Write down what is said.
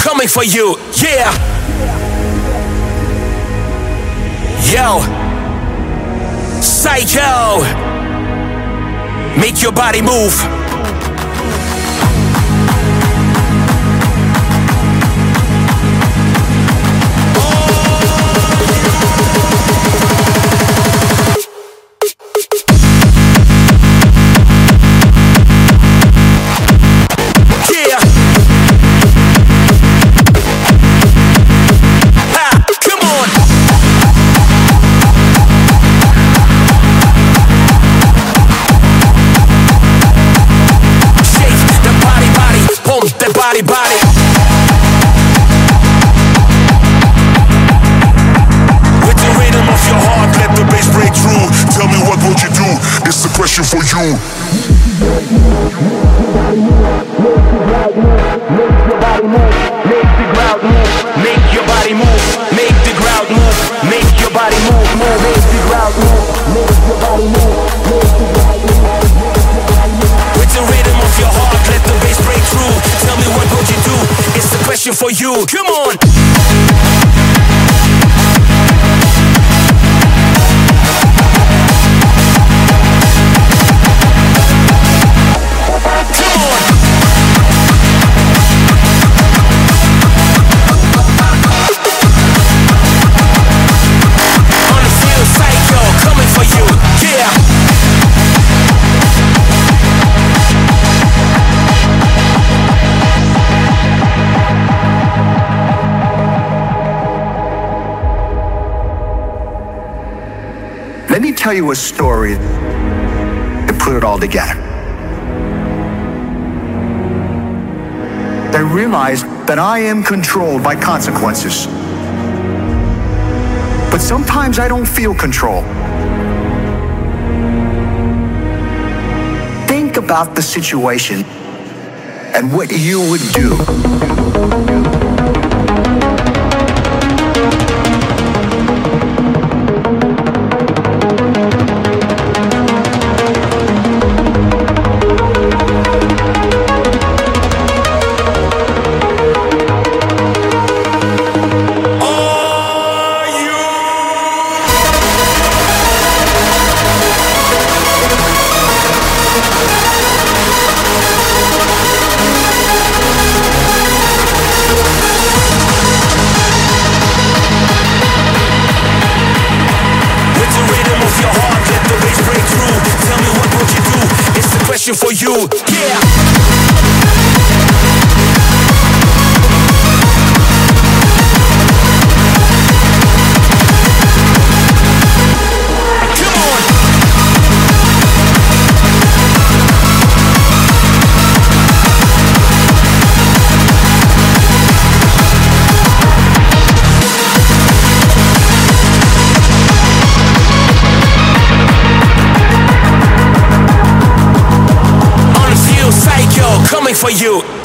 coming for you. Yeah. Yo. Psycho. Make your body move. The question for you. Make your body move, make the crowd move, make your body move, move, make the crowd move, make your body move, make the crowd move. With the rhythm of your heart, let the bass break through. Tell me what would you do? It's the question for you. Come on. Tell you a story to put it all together. I realized that I am controlled by consequences. But sometimes I don't feel control. Think about the situation and what you would do. For you. Yeah. Coming for you.